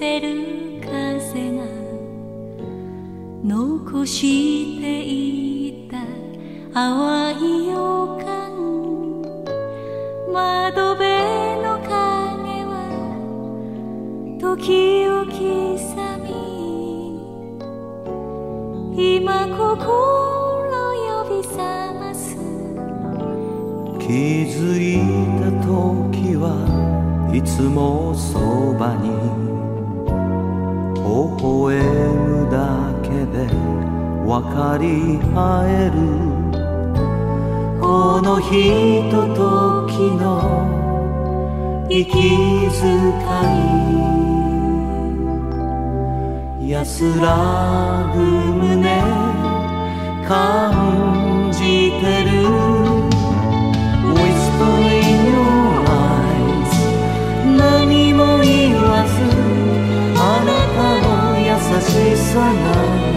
滑る風が残していた淡い予感窓辺の影は時を刻み今心呼び覚ます気づいた時はいつもそばに。微笑むだけで分かり合える。このひとときの息遣い安らぐ胸感しさ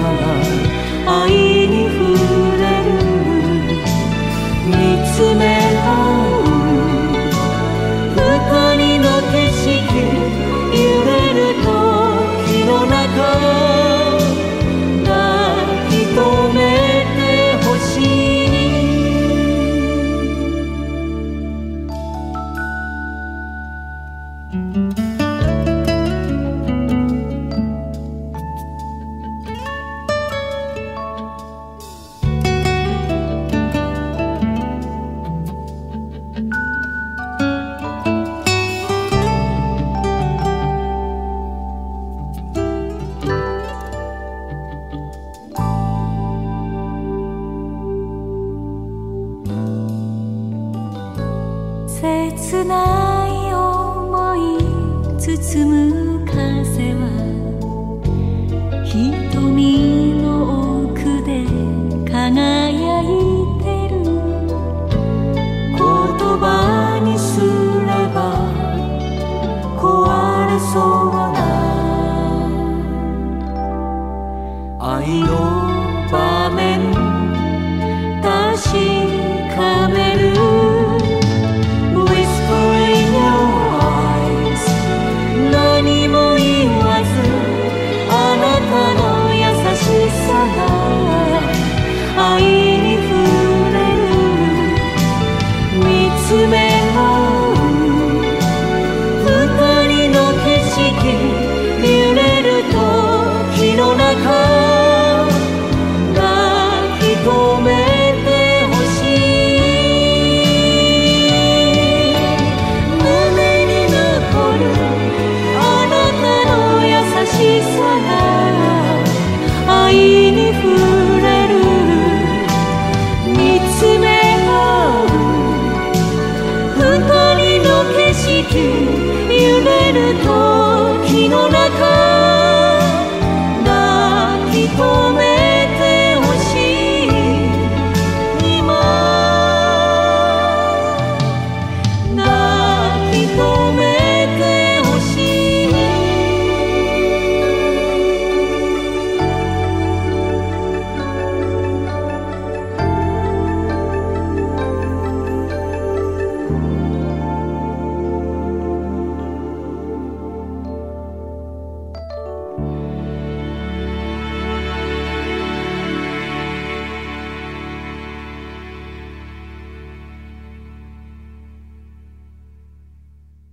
ない思い包む風は瞳の奥で輝いてる言葉にすれば壊れそうな愛を